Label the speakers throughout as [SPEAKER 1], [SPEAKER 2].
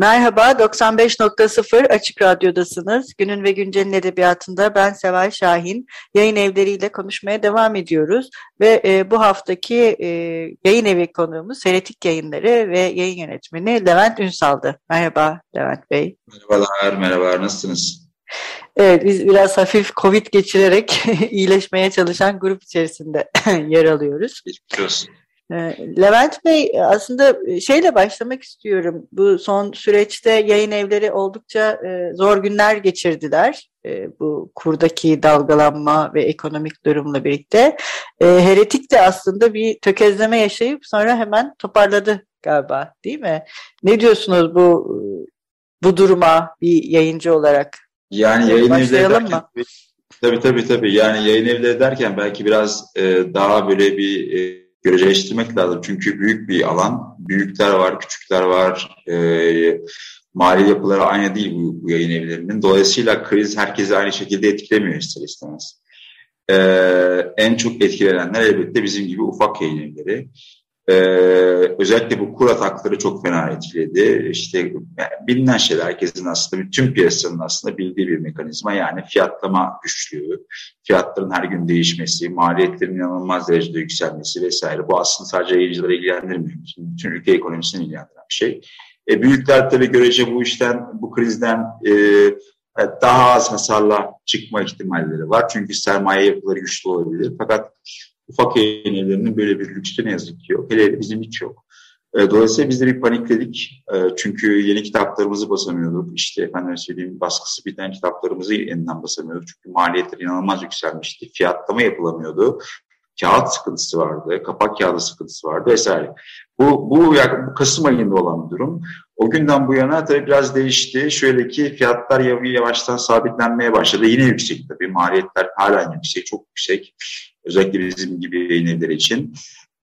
[SPEAKER 1] Merhaba, 95.0 Açık Radyo'dasınız. Günün ve Güncel'in edebiyatında ben Seval Şahin. Yayın evleriyle konuşmaya devam ediyoruz. Ve e, bu haftaki e, yayın evi konuğumuz Seretik Yayınları ve yayın yönetmeni Levent Ünsal'dı. Merhaba Levent Bey.
[SPEAKER 2] Merhabalar, merhabalar. Nasılsınız?
[SPEAKER 1] Evet, biz biraz hafif Covid geçirerek iyileşmeye çalışan grup içerisinde yer alıyoruz.
[SPEAKER 2] Geçmiş olsun.
[SPEAKER 1] Ee, Levent Bey aslında e, şeyle başlamak istiyorum. Bu son süreçte yayın evleri oldukça e, zor günler geçirdiler. E, bu kurdaki dalgalanma ve ekonomik durumla birlikte. Heretik de aslında bir tökezleme yaşayıp sonra hemen toparladı galiba değil mi? Ne diyorsunuz bu bu duruma bir yayıncı olarak?
[SPEAKER 2] Yani yayın evleri derken, mı? Tabii tabii tabii. Yani yayın evleri derken belki biraz daha böyle bir göreceleştirmek lazım. Çünkü büyük bir alan. Büyükler var, küçükler var. E, mali yapıları aynı değil bu, bu yayın evlerinin. Dolayısıyla kriz herkesi aynı şekilde etkilemiyor ister istemez. E, en çok etkilenenler elbette bizim gibi ufak yayın evleri. Ee, özellikle bu kur atakları çok fena etkiledi. İşte yani bilinen şeyler herkesin aslında bütün piyasanın aslında bildiği bir mekanizma yani fiyatlama güçlüğü, fiyatların her gün değişmesi, maliyetlerin inanılmaz derecede yükselmesi vesaire. Bu aslında sadece yayıncıları ilgilendirmiyor. Bütün ülke ekonomisini ilgilendiren bir şey. E, büyükler tabii görece bu işten, bu krizden e, daha az hasarla çıkma ihtimalleri var. Çünkü sermaye yapıları güçlü olabilir. Fakat ufak yayın evlerinin böyle bir lüksü ne yazık ki yok. Hele bizim hiç yok. E, dolayısıyla biz de bir panikledik. E, çünkü yeni kitaplarımızı basamıyorduk. İşte efendim söyleyeyim baskısı biten kitaplarımızı yeniden basamıyorduk. Çünkü maliyetler inanılmaz yükselmişti. Fiyatlama yapılamıyordu. Kağıt sıkıntısı vardı, kapak kağıdı sıkıntısı vardı vesaire. Bu, bu, bu Kasım ayında olan bir durum. O günden bu yana tabii biraz değişti. Şöyle ki fiyatlar yavaştan sabitlenmeye başladı. Yine yüksek tabii. Maliyetler hala yüksek, çok yüksek. Özellikle bizim gibi yayın için.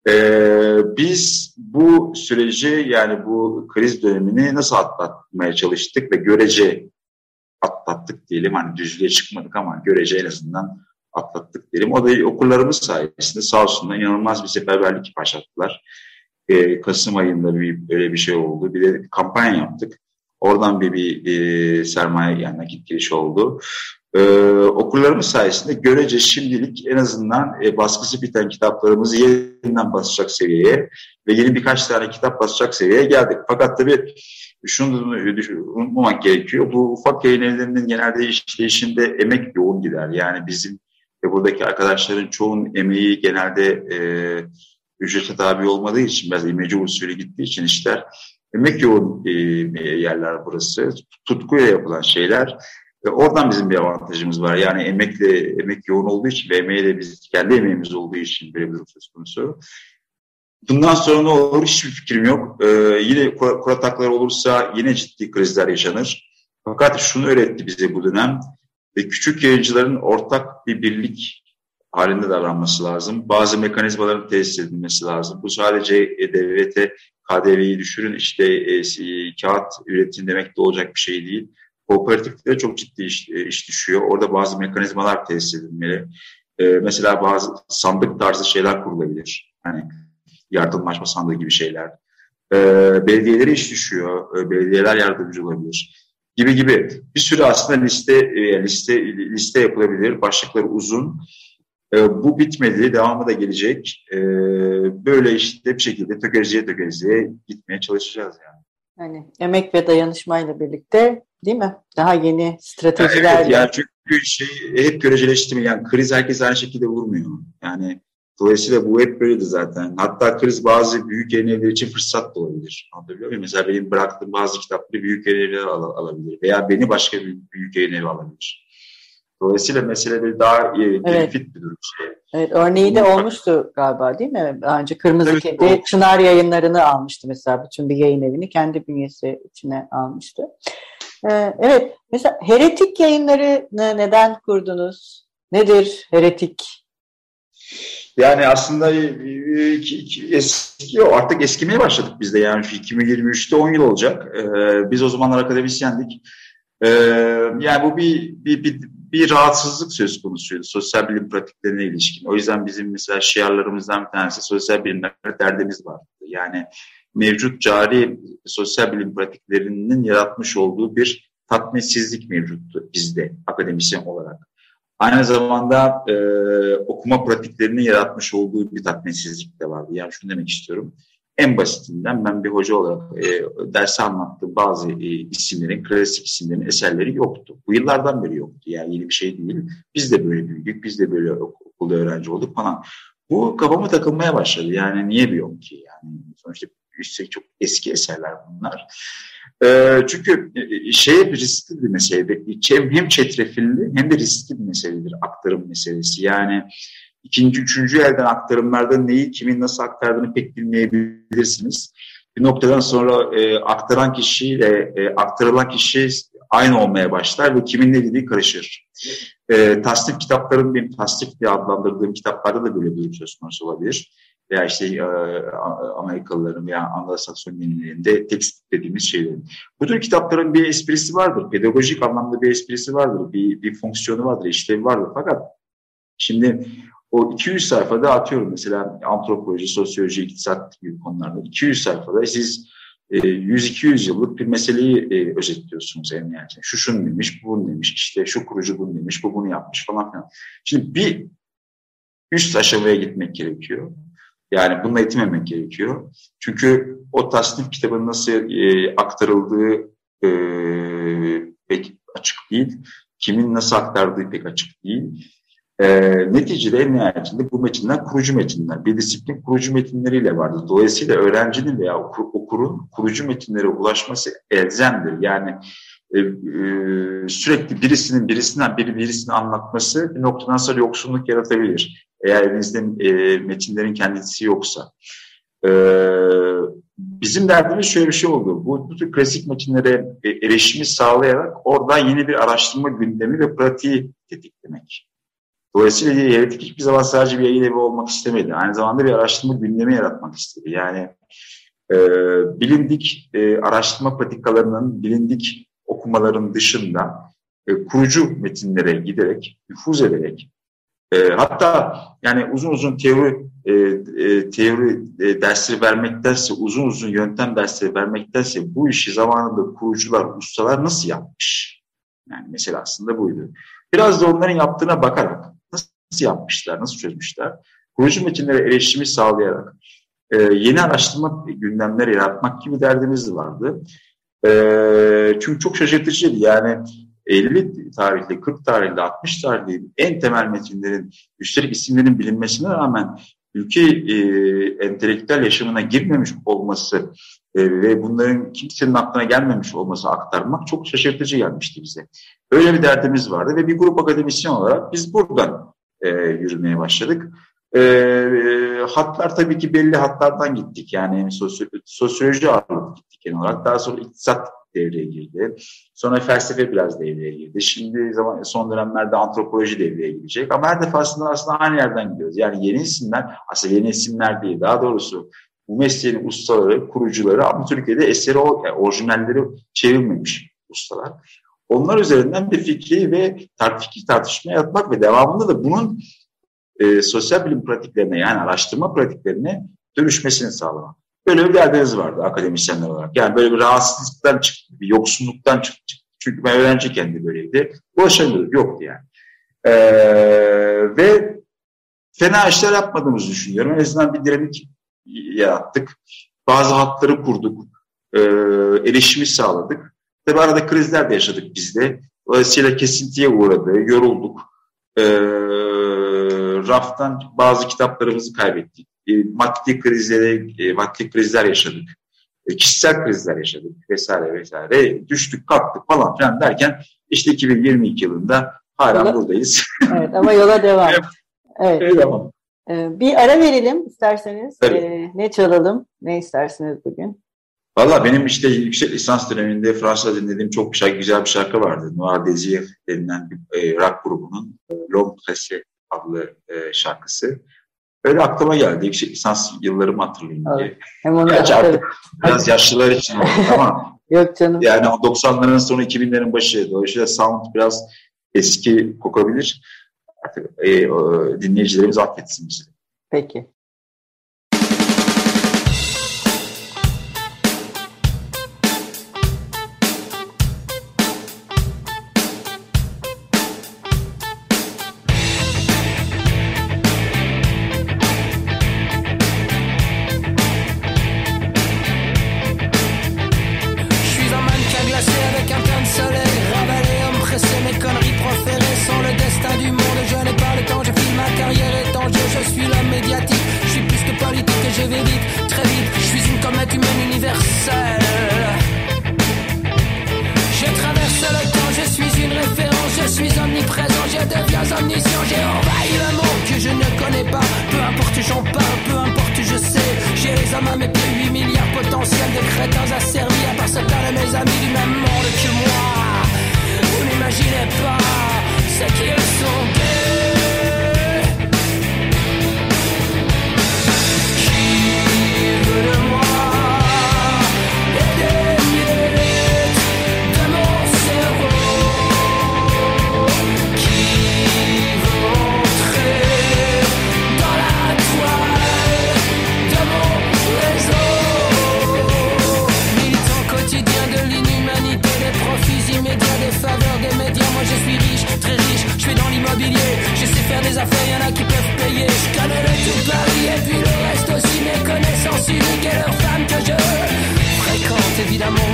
[SPEAKER 2] Ee, biz bu süreci yani bu kriz dönemini nasıl atlatmaya çalıştık ve görece atlattık diyelim. Hani düzlüğe çıkmadık ama görece en azından atlattık diyelim. O da okullarımız sayesinde sağ olsunlar inanılmaz bir seferberlik başlattılar. Ee, Kasım ayında bir, böyle bir şey oldu. Bir de kampanya yaptık. Oradan bir, bir e, sermaye yani nakit girişi oldu. Ee, okullarımız sayesinde görece şimdilik en azından e, baskısı biten kitaplarımızı yeniden basacak seviyeye ve yeni birkaç tane kitap basacak seviyeye geldik. Fakat tabii şunu unutmamak gerekiyor. Bu ufak yayın evlerinin genelde işleyişinde emek yoğun gider. Yani bizim ve buradaki arkadaşların çoğun emeği genelde e, ücrete tabi olmadığı için biraz imece usulü gittiği için işler emek yoğun e, yerler burası. Tutkuyla yapılan şeyler. Ve oradan bizim bir avantajımız var. Yani emekle emek yoğun olduğu için ve emeğe de biz kendi emeğimiz olduğu için böyle bir durum söz konusu. Bundan sonra ne olur hiçbir fikrim yok. Ee, yine kur ataklar olursa yine ciddi krizler yaşanır. Fakat şunu öğretti bize bu dönem. Ve küçük yayıncıların ortak bir birlik halinde davranması lazım. Bazı mekanizmaların tesis edilmesi lazım. Bu sadece e, devlete KDV'yi düşürün işte e, kağıt üretin demek de olacak bir şey değil. Kooperatiflere çok ciddi iş, e, iş düşüyor. Orada bazı mekanizmalar tesis edilmeli. E, mesela bazı sandık tarzı şeyler kurulabilir. Hani yardımlaşma sandığı gibi şeyler. E, belediyelere iş düşüyor. E, belediyeler yardımcı olabilir. Gibi gibi. Bir sürü aslında liste e, liste liste yapılabilir. Başlıkları uzun. E, bu bitmedi, devamı da gelecek. E, böyle işte bir şekilde tökezleye tökezleye gitmeye çalışacağız yani.
[SPEAKER 1] Yani emek ve dayanışmayla birlikte değil mi? Daha yeni stratejiler.
[SPEAKER 2] Evet, yani çünkü şey hep göreceleştirme yani kriz herkes aynı şekilde vurmuyor. Yani dolayısıyla bu hep böyledi zaten. Hatta kriz bazı büyük yayın evleri için fırsat da olabilir. Anlatabiliyor muyum? Mesela benim bıraktığım bazı kitapları büyük yayın evleri al alabilir. Veya beni başka bir büyük yayın evi alabilir. Dolayısıyla mesele bir daha e, evet. bir durum. Şey.
[SPEAKER 3] Evet, örneği de olmuştu galiba değil mi? Önce Kırmızı evet, Kedi, o... Çınar yayınlarını almıştı mesela. Bütün bir yayın evini kendi bünyesi içine almıştı. Ee, evet, mesela heretik yayınları neden kurdunuz? Nedir heretik?
[SPEAKER 2] Yani aslında e, eski artık eskimeye başladık biz de yani 2023'te 10 yıl olacak. Ee, biz o zamanlar akademisyendik. Ee, yani bu bir, bir, bir, bir rahatsızlık söz konusuydu sosyal bilim pratiklerine ilişkin. O yüzden bizim mesela şiarlarımızdan bir tanesi sosyal bilimlerde derdimiz vardı. Yani mevcut cari sosyal bilim pratiklerinin yaratmış olduğu bir tatminsizlik mevcuttu bizde akademisyen olarak. Aynı zamanda e, okuma pratiklerinin yaratmış olduğu bir tatminsizlik de vardı. Yani şunu demek istiyorum. En basitinden ben bir hoca olarak e, derse anlattığım bazı e, isimlerin, klasik isimlerin eserleri yoktu. Bu yıllardan beri yoktu. Yani yeni bir şey değil. Biz de böyle büyüdük, biz de böyle okulda öğrenci olduk falan. Bu kafama takılmaya başladı. Yani niye bir yok ki? Yani sonuçta üstelik çok eski eserler bunlar. E, çünkü şey riskli bir mesele. Hem çetrefilli hem de riskli bir meseledir aktarım meselesi. Yani ikinci, üçüncü elden aktarımlarda neyi kimin nasıl aktardığını pek bilmeyebilirsiniz. Bir noktadan sonra e, aktaran kişiyle e, aktarılan kişi aynı olmaya başlar ve kimin ne dediği karışır. E, tasnif kitapların benim tasnif diye adlandırdığım kitaplarda da böyle bir durum söz konusu olabilir veya işte e, Amerikalıların veya Anglo-Sakson dinlerinde tekst dediğimiz şeylerin. Bu tür kitapların bir esprisi vardır. Pedagojik anlamda bir esprisi vardır. Bir, bir fonksiyonu vardır, işlevi vardır. Fakat şimdi o 200 sayfada atıyorum mesela antropoloji, sosyoloji, iktisat gibi konularda 200 sayfada siz 100-200 e, yıllık bir meseleyi e, özetliyorsunuz en yani. Şu şunu demiş, bu bunu demiş, işte şu kurucu bunu demiş, bu bunu yapmış falan filan. Şimdi bir üst aşamaya gitmek gerekiyor. Yani bununla yetinmemek gerekiyor. Çünkü o tasnif kitabının nasıl e, aktarıldığı e, pek açık değil. Kimin nasıl aktardığı pek açık değil. E, neticede en nihayetinde bu metinler kurucu metinler. Bir disiplin kurucu metinleriyle vardır. Dolayısıyla öğrencinin veya okurun kurucu metinlere ulaşması elzemdir. Yani e, e, sürekli birisinin birisinden biri birisini anlatması bir noktadan sonra yoksunluk yaratabilir. Eğer elinizde e, metinlerin kendisi yoksa. E, bizim derdimiz şöyle bir şey oldu. Bu, bu tür klasik metinlere e, erişimi sağlayarak orada yeni bir araştırma gündemi ve pratiği tetiklemek. Dolayısıyla Heretik hiçbir zaman sadece bir yayın evi olmak istemedi. Aynı zamanda bir araştırma gündemi yaratmak istedi. Yani e, bilindik e, araştırma patikalarının, bilindik okumaların dışında e, kurucu metinlere giderek, nüfuz ederek, e, hatta yani uzun uzun teori e, e, teori e, dersleri vermektense, uzun uzun yöntem dersleri vermektense bu işi zamanında kurucular, ustalar nasıl yapmış? Yani mesela aslında buydu. Biraz da onların yaptığına bakarak nasıl yapmışlar, nasıl çözmüşler? Kurucu metinlere erişimi sağlayarak e, yeni araştırma gündemleri yaratmak gibi derdimiz vardı. E, çünkü çok şaşırtıcıydı. Yani 50 tarihli, 40 tarihli, 60 tarihli en temel metinlerin, üstelik isimlerin bilinmesine rağmen ülke e, entelektüel yaşamına girmemiş olması e, ve bunların kimsenin aklına gelmemiş olması aktarmak çok şaşırtıcı gelmişti bize. Öyle bir derdimiz vardı ve bir grup akademisyen olarak biz buradan e, yürümeye başladık. E, e, hatlar tabii ki belli hatlardan gittik. Yani sosyo sosyoloji ağırlıklı gittik genel olarak. Daha sonra iktisat devreye girdi. Sonra felsefe biraz devreye girdi. Şimdi zaman son dönemlerde antropoloji devreye girecek. Ama her defasında aslında aynı yerden gidiyoruz. Yani yeni isimler, aslında yeni isimler değil. Daha doğrusu bu mesleğin ustaları, kurucuları ama Türkiye'de eseri, orijinalleri çevirmemiş ustalar. Onlar üzerinden bir fikri ve fikri tartışma yapmak ve devamında da bunun e, sosyal bilim pratiklerine yani araştırma pratiklerine dönüşmesini sağlamak. Böyle bir derdiniz vardı akademisyenler olarak. Yani böyle bir rahatsızlıktan çıktı, bir yoksunluktan çıktı. Çünkü ben öğrenci kendi böyleydi. Ulaşamıyorduk, yoktu yani. Ee, ve fena işler yapmadığımızı düşünüyorum. En azından bir direnlik yarattık. Bazı hatları kurduk. E, erişimi sağladık. Tabi arada krizler de yaşadık biz de. Dolayısıyla kesintiye uğradı, yorulduk. E, raftan bazı kitaplarımızı kaybettik e, maddi krizlere, e, maddi krizler yaşadık. E, kişisel krizler yaşadık vesaire vesaire. Düştük, kalktık falan filan derken işte 2022 yılında Hala yola, buradayız.
[SPEAKER 3] evet ama yola devam. evet. evet. Devam. Bir ara verelim isterseniz. Ee, ne çalalım? Ne istersiniz bugün?
[SPEAKER 2] Valla benim işte yüksek lisans döneminde Fransa dinlediğim çok şey, güzel bir şarkı vardı. Noir Désir denilen bir e, rock grubunun e, L'Homme Pressé adlı e, şarkısı. Böyle aklıma geldi yüksek lisans yıllarımı hatırlayayım diye. Hem onu Gerçi artık biraz yaşlılar için oldu ama Yok canım. yani 90'ların sonu 2000'lerin başı. Dolayısıyla sound biraz eski kokabilir. Artık e, o, dinleyicilerimiz affetsin bizi.
[SPEAKER 3] Peki. quelle que je fréquente évidemment.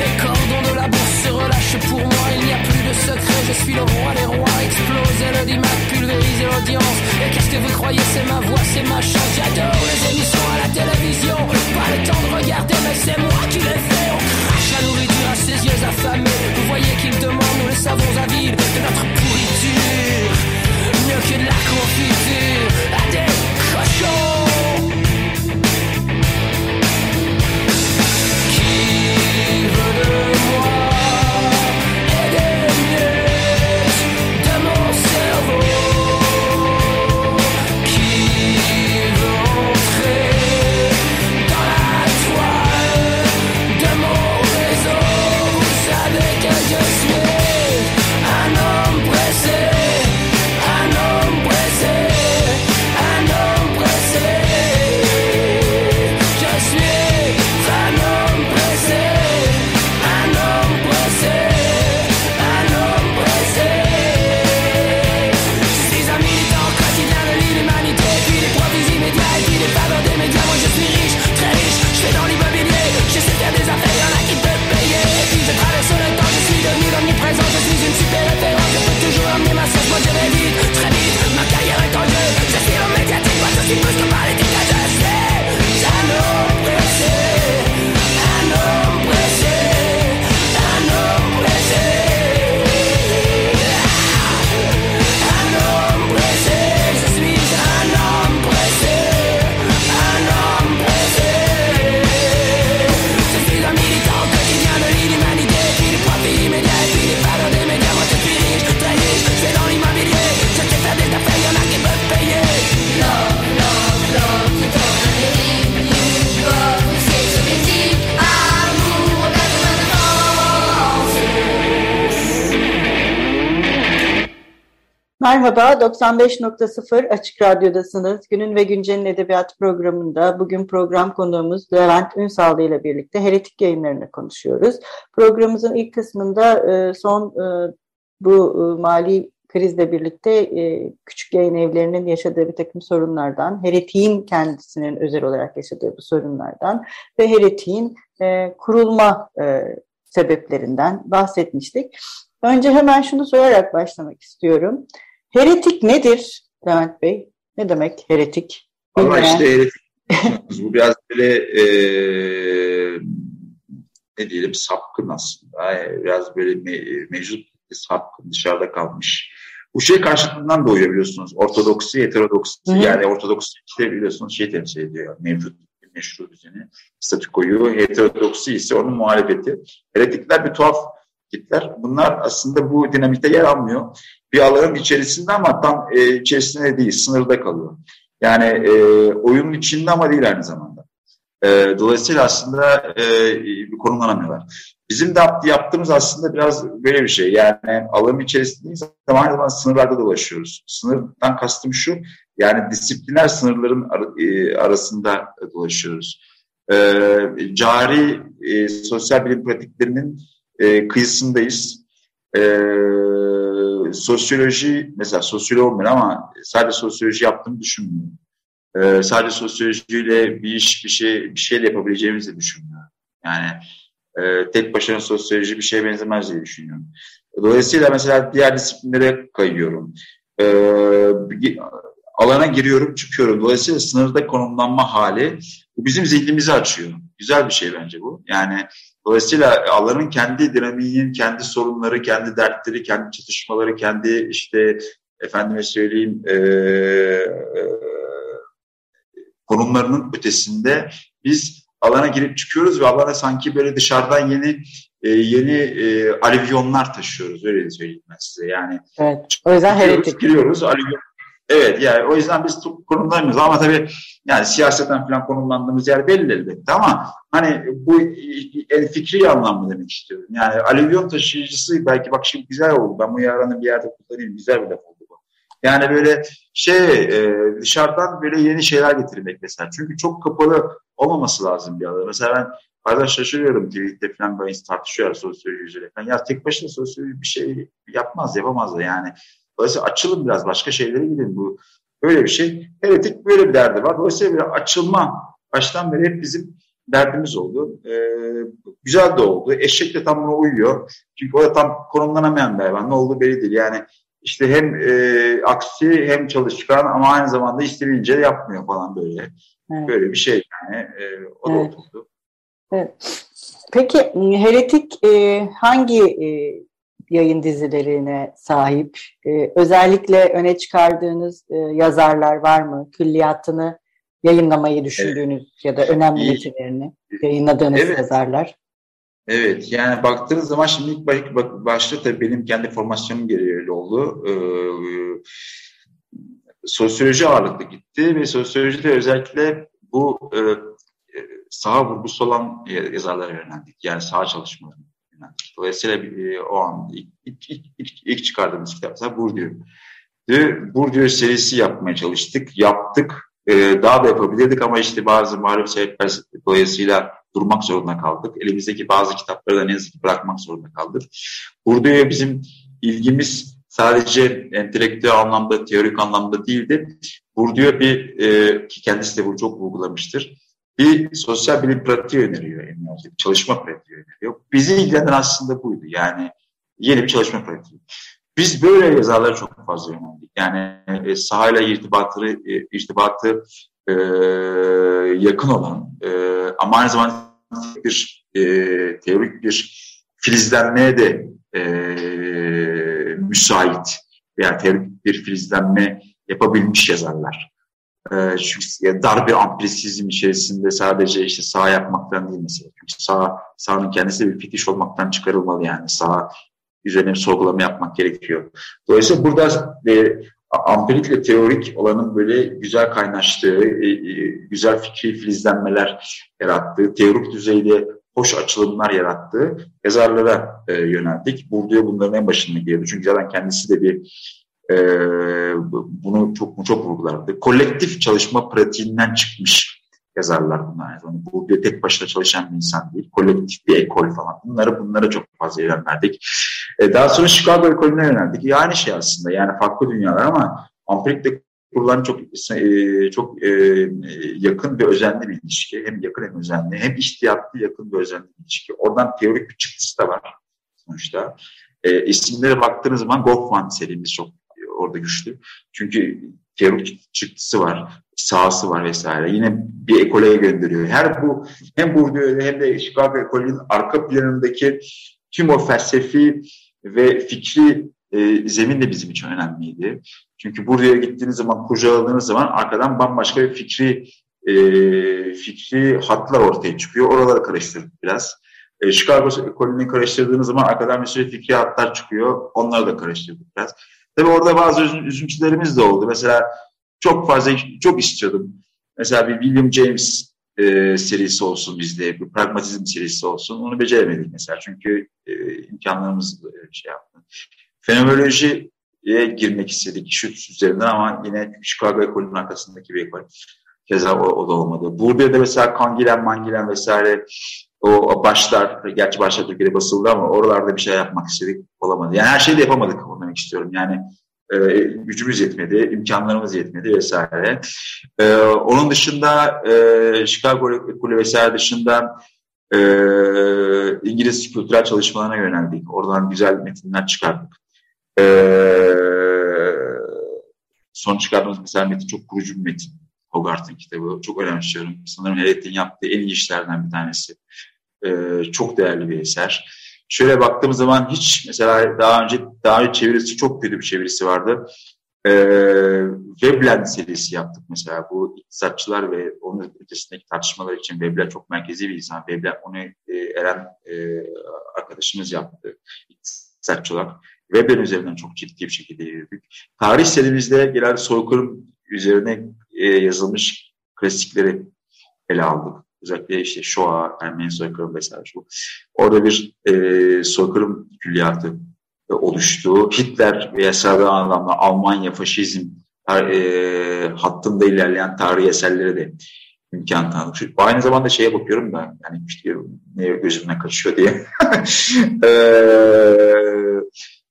[SPEAKER 3] Les cordons de la bourse se relâchent pour moi, il n'y a plus de secret, je suis le roi des rois, explosé le dimanche, pulvérisé l'audience. Et qu'est-ce que vous croyez, c'est ma voix, c'est ma chance, j'adore les émissions à la télévision, pas le temps de regarder, mais c'est moi qui les fais, on crache la nourriture à ses yeux affamés, vous voyez qu'il demande, nous les savons à vide de notre pourriture, mieux que de la confiture, à show. Merhaba, 95.0 Açık Radyo'dasınız. Günün ve Güncel'in edebiyat programında bugün program konuğumuz Levent Ünsallı ile birlikte heretik yayınlarını konuşuyoruz. Programımızın ilk kısmında e, son e, bu e, mali krizle birlikte küçük yayın evlerinin yaşadığı bir takım sorunlardan, heretiğin kendisinin özel olarak yaşadığı bu sorunlardan ve heretiğin kurulma sebeplerinden bahsetmiştik. Önce hemen şunu sorarak başlamak istiyorum. Heretik nedir Levent Bey? Ne demek heretik?
[SPEAKER 2] Ama işte heretik bu biraz böyle e, ne diyelim sapkın aslında. Yani biraz böyle me, mevcut sapkın dışarıda kalmış. Bu şey karşılığından doğuyor biliyorsunuz. Ortodoksi, heterodoksi. Hı. Yani ortodoksi işte biliyorsunuz şey temsil ediyor. Mevcut meşru düzeni, statükoyu. Heterodoksi ise onun muhalefeti. Heretikler bir tuhaf kitler. Bunlar aslında bu dinamikte yer almıyor. Bir alanın içerisinde ama tam e, içerisinde değil, sınırda kalıyor. Yani e, oyunun içinde ama değil aynı zamanda. E, dolayısıyla aslında e, konumlanamıyorlar. Bizim de yaptığımız aslında biraz böyle bir şey. Yani alanın içerisindeyiz ama aynı zamanda sınırlarda dolaşıyoruz. Sınırdan kastım şu, yani disipliner sınırların ar e, arasında dolaşıyoruz. E, cari e, sosyal bilim pratiklerinin e, kıyısındayız. E, sosyoloji, mesela sosyolog ben ama sadece sosyoloji yaptığımı düşünmüyorum. E, sadece sosyolojiyle bir iş, bir şey, bir şeyle yapabileceğimizi düşünmüyorum. Yani e, tek başına sosyoloji bir şeye benzemez diye düşünüyorum. Dolayısıyla mesela diğer disiplinlere kayıyorum. E, alana giriyorum, çıkıyorum. Dolayısıyla sınırda konumlanma hali bu bizim zihnimizi açıyor. Güzel bir şey bence bu. Yani dolayısıyla alanın kendi dinamiğinin, kendi sorunları, kendi dertleri, kendi çatışmaları, kendi işte efendime söyleyeyim e, e, konumlarının ötesinde biz alana girip çıkıyoruz ve alana sanki böyle dışarıdan yeni e, yeni e, alüvyonlar taşıyoruz öyle söyleyeyim ben size yani.
[SPEAKER 3] Evet. O yüzden heretik.
[SPEAKER 2] Giriyoruz alüvyon. Evet yani o yüzden biz konumlanmıyoruz ama tabii yani siyaseten falan konumlandığımız yer belli elbette ama hani bu en fikri anlamda demek istiyorum. Yani alüvyon taşıyıcısı belki bak şimdi güzel oldu ben bu yarını bir yerde kullanayım güzel bir laf oldu bu. Yani böyle şey e, dışarıdan böyle yeni şeyler getirmek mesela. Çünkü çok kapalı olmaması lazım bir alan. Mesela ben bazen şaşırıyorum tweette falan böyle tartışıyorlar sosyolojiyle falan. Ya tek başına sosyoloji bir şey yapmaz, yapamaz da yani. Dolayısıyla açılın biraz başka şeylere gidin bu. Böyle bir şey. Heretik böyle bir derdi var. Dolayısıyla bir açılma baştan beri hep bizim derdimiz oldu. Ee, güzel de oldu. Eşek de tam buna uyuyor. Çünkü o da tam konumlanamayan bir hayvan. Ne olduğu belli değil. Yani işte hem e, aksi hem çalışkan ama aynı zamanda istediğince yapmıyor falan böyle. Evet. Böyle bir şey yani. E, o da evet. oturdu.
[SPEAKER 3] Evet. Peki Heretik e, hangi e, yayın dizilerine sahip? E, özellikle öne çıkardığınız e, yazarlar var mı? Külliyatını yayınlamayı düşündüğünüz evet. ya da önemli metinlerini yayınladığınız evet. yazarlar.
[SPEAKER 2] Evet yani baktığınız zaman şimdi ilk baş, başta tabii benim kendi formasyonum gereği öyle oldu. Ee, sosyoloji ağırlıklı gitti ve sosyolojide özellikle bu e, saha vurgusu olan yazarlara yöneldik. Yani saha çalışmaları yöneldik. Dolayısıyla e, o an ilk, ilk, ilk, ilk, ilk çıkardığımız kitap mesela Bourdieu. Bourdieu serisi yapmaya çalıştık. Yaptık. E, daha da yapabilirdik ama işte bazı malum sebepler dolayısıyla durmak zorunda kaldık. Elimizdeki bazı kitapları da ne yazık ki bırakmak zorunda kaldık. Bourdieu'ya bizim ilgimiz sadece entelektüel anlamda, teorik anlamda değildi. Bourdieu bir, e, ki kendisi de bunu çok vurgulamıştır, bir sosyal bilim pratiği öneriyor. Yani çalışma pratiği öneriyor. Bizi ilgilenen aslında buydu. Yani yeni bir çalışma pratiği. Biz böyle yazarlara çok fazla yöneldik. Yani e, sahayla irtibatı, e, irtibatı e, yakın olan e, ama aynı zamanda bir e, teorik bir filizlenmeye de e, müsait veya teorik bir filizlenme yapabilmiş yazarlar. E, çünkü dar bir amplesizm içerisinde sadece işte sağ yapmaktan değil mesela. Çünkü sağ, sağın kendisi bir fetiş olmaktan çıkarılmalı yani. Sağ üzerine sorgulama yapmak gerekiyor. Dolayısıyla burada e, ampirikle teorik olanın böyle güzel kaynaştığı, e, e, güzel fikri filizlenmeler yarattığı, teorik düzeyde hoş açılımlar yarattığı yazarlara e, yöneldik. Bourdieu bunların en başında geliyordu. Çünkü zaten kendisi de bir e, bunu çok çok vurgulardı. Kolektif çalışma pratiğinden çıkmış yazarlar bunlar. Yani Bourdieu tek başına çalışan bir insan değil. Kolektif bir ekol falan. Bunları bunlara çok fazla yöneldik. E, daha sonra Chicago ekolüne yöneldik. Yani şey aslında yani farklı dünyalar ama Amperik'te kurulan çok e, çok e, yakın ve özenli bir ilişki. Hem yakın hem özenli. Hem ihtiyatlı yakın ve özenli bir ilişki. Oradan teorik bir çıktısı da var sonuçta. E, isimlere baktığınız zaman Goffman serimiz çok orada güçlü. Çünkü teorik çıktısı var, sahası var vesaire. Yine bir ekole gönderiyor. Her bu hem Bourdieu'de hem de Chicago ekolünün arka planındaki tüm o felsefi ve fikri e, zemin de bizim için önemliydi. Çünkü buraya gittiğiniz zaman, kurcaladığınız zaman arkadan bambaşka bir fikri e, fikri hatlar ortaya çıkıyor. Oraları karıştırdık biraz. E, Chicago ekolünü karıştırdığınız zaman arkadan bir sürü fikri hatlar çıkıyor. Onları da karıştırdık biraz. Tabii orada bazı üzüntülerimiz de oldu. Mesela çok fazla, çok istiyordum. Mesela bir William James e, serisi olsun bizde, bir pragmatizm serisi olsun. Onu beceremedik mesela çünkü e, imkanlarımız e, şey yaptı. Fenomenolojiye girmek istedik şu üzerinden ama yine Chicago ekolünün arkasındaki bir ekol. Keza o, o da olmadı. Burada da mesela Kangilen, Mangilen vesaire o başlar, gerçi başlar Türkiye'de basıldı ama oralarda bir şey yapmak istedik, olamadı. Yani her şeyi de yapamadık, onu demek istiyorum. Yani e, gücümüz yetmedi, imkanlarımız yetmedi vesaire. E, onun dışında e, Chicago Ekolü vesaire dışında e, İngiliz kültürel çalışmalarına yöneldik. Oradan güzel metinler çıkardık. E, son çıkardığımız mesela metin çok kurucu bir metin. Hogarth'ın kitabı. Çok önemsiyorum. Sanırım Heret'in yaptığı en iyi işlerden bir tanesi. Ee, çok değerli bir eser. Şöyle baktığım zaman hiç mesela daha önce daha önce çevirisi çok kötü bir çevirisi vardı. Ee, Veblen serisi yaptık mesela. Bu iktisatçılar ve onun ötesindeki tartışmalar için Veblen çok merkezi bir insan. Veblen onu e, Eren e, arkadaşımız yaptı iktisatçılar. Veblen üzerinden çok ciddi bir şekilde yürüdük. Tarih serimizde genelde soykırım üzerine e, yazılmış klasikleri ele aldık. Özellikle işte Shoah, Ermeni soykırım vesaire şu. Orada bir e, soykırım külliyatı oluştu. Hitler ve sabi anlamda Almanya faşizm e, hattında ilerleyen tarihi eserleri de imkan tanıdık. Aynı zamanda şeye bakıyorum da yani işte ne gözümden kaçıyor diye. e,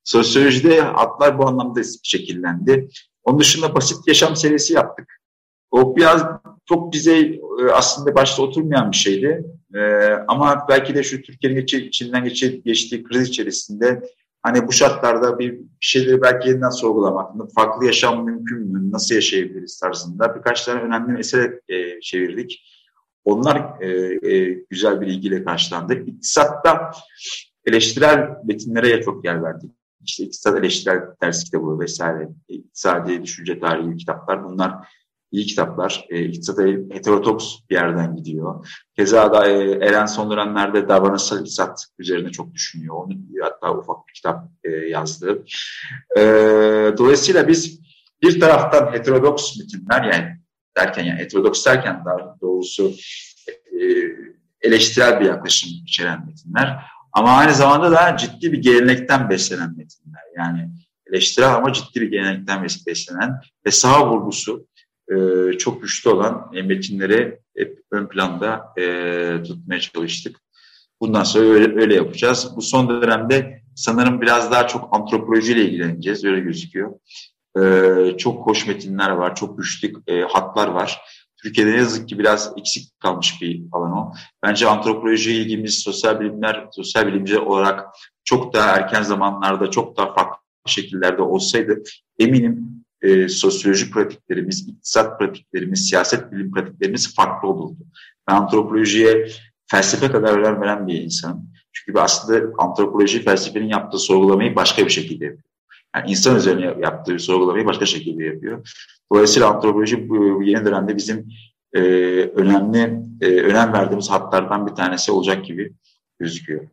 [SPEAKER 2] sosyolojide hatlar bu anlamda şekillendi. Onun dışında basit yaşam serisi yaptık. O biraz çok bize e, aslında başta oturmayan bir şeydi. E, ama belki de şu Türkiye'nin içinden geçtiği kriz içerisinde hani bu şartlarda bir şeyleri belki yeniden sorgulamak, farklı yaşam mümkün mü, nasıl yaşayabiliriz tarzında birkaç tane önemli mesele e, çevirdik. Onlar güzel bir ilgiyle karşılandı. İktisatta eleştirel metinlere çok yer verdik. İşte iktisat eleştirel ders kitabı vesaire, iktisadi düşünce tarihi kitaplar bunlar iyi kitaplar. E, iktisada heterotoks bir yerden gidiyor. Keza da e, Eren son dönemlerde davranışsal iktisat üzerine çok düşünüyor. Onu hatta ufak bir kitap e, yazdı. E, dolayısıyla biz bir taraftan heterodoks metinler yani derken yani heterodoks derken daha doğrusu e, eleştirel bir yaklaşım içeren metinler ama aynı zamanda da ciddi bir gelenekten beslenen metinler. Yani eleştirel ama ciddi bir gelenekten beslenen ve sağ vurgusu e, çok güçlü olan metinleri hep ön planda e, tutmaya çalıştık. Bundan sonra öyle, öyle yapacağız. Bu son dönemde sanırım biraz daha çok antropolojiyle ilgileneceğiz. Öyle gözüküyor. E, çok hoş metinler var, çok güçlü e, hatlar var. Türkiye'de ne yazık ki biraz eksik kalmış bir alan o. Bence antropoloji ilgimiz sosyal bilimler, sosyal bilimci olarak çok daha erken zamanlarda çok daha farklı şekillerde olsaydı eminim e, sosyoloji pratiklerimiz, iktisat pratiklerimiz, siyaset bilim pratiklerimiz farklı olurdu. Ben antropolojiye felsefe kadar önem veren bir insanım. Çünkü aslında antropoloji felsefenin yaptığı sorgulamayı başka bir şekilde yapıyor. Yani insan üzerine yaptığı sorgulamayı başka şekilde yapıyor. Dolayısıyla antropoloji bu yeni dönemde bizim e, önemli, e, önem verdiğimiz hatlardan bir tanesi olacak gibi gözüküyor.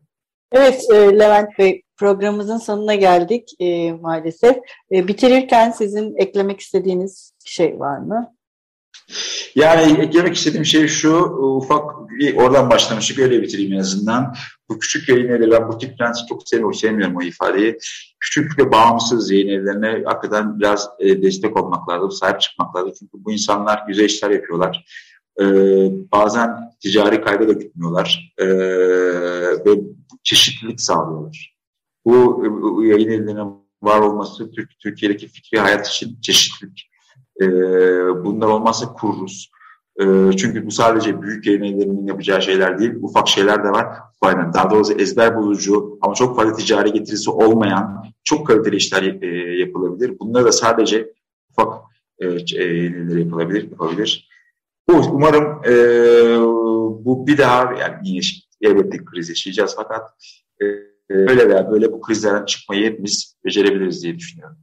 [SPEAKER 3] Evet e, Levent Bey programımızın sonuna geldik e, maalesef. E, bitirirken sizin eklemek istediğiniz şey var mı?
[SPEAKER 2] Yani eklemek istediğim şey şu, ufak bir oradan başlamıştık, öyle bitireyim en azından. Bu küçük yayın ben bu tip prensi çok sevmiyorum, sevmiyorum o ifadeyi. Küçük ve bağımsız yayın evlerine hakikaten biraz e, destek olmak lazım, sahip çıkmak lazım. Çünkü bu insanlar güzel işler yapıyorlar. Ee, bazen ticari kayda da gitmiyorlar ee, ve çeşitlilik sağlıyorlar. Bu, yayın evlerinin var olması Türkiye'deki fikri hayat için çeşitlilik. Ee, bunlar olmazsa kururuz. E, çünkü bu sadece büyük yayın evlerinin yapacağı şeyler değil, ufak şeyler de var. Aynen. Daha doğrusu ezber bulucu ama çok fazla ticari getirisi olmayan çok kaliteli işler e, yapılabilir. Bunları da sadece ufak e, e, yapılabilir, yapabilir. Umarım e, bu bir daha yani yine elbette kriz yaşayacağız fakat e, böyle veya böyle bu krizlerden çıkmayı hepimiz becerebiliriz diye düşünüyorum.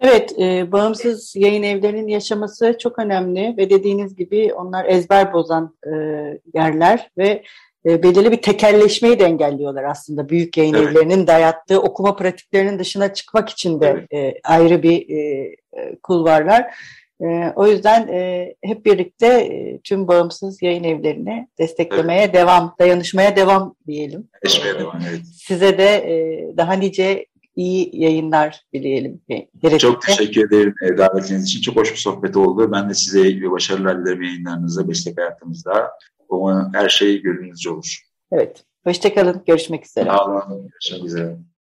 [SPEAKER 1] Evet, e, bağımsız yayın evlerinin yaşaması çok önemli ve dediğiniz gibi onlar ezber bozan e, yerler ve e, belirli bir tekelleşmeyi de engelliyorlar aslında büyük yayın evet. evlerinin dayattığı okuma pratiklerinin dışına çıkmak için de evet. e, ayrı bir e, e kulvarlar. E, o yüzden e, hep birlikte e, tüm bağımsız yayın evlerini desteklemeye evet. devam, dayanışmaya devam diyelim.
[SPEAKER 2] Dayanışmaya devam, evet.
[SPEAKER 1] Size de e, daha nice iyi yayınlar dileyelim.
[SPEAKER 2] Gerekirse. Çok teşekkür ederim davetiniz için. Çok hoş bir sohbet oldu. Ben de size iyi başarılar dilerim yayınlarınızda, meslek hayatınızda. Umarım her şey gönlünüzce olur.
[SPEAKER 1] Evet. Hoşçakalın. Görüşmek üzere.
[SPEAKER 2] Sağ olun. Görüşmek üzere.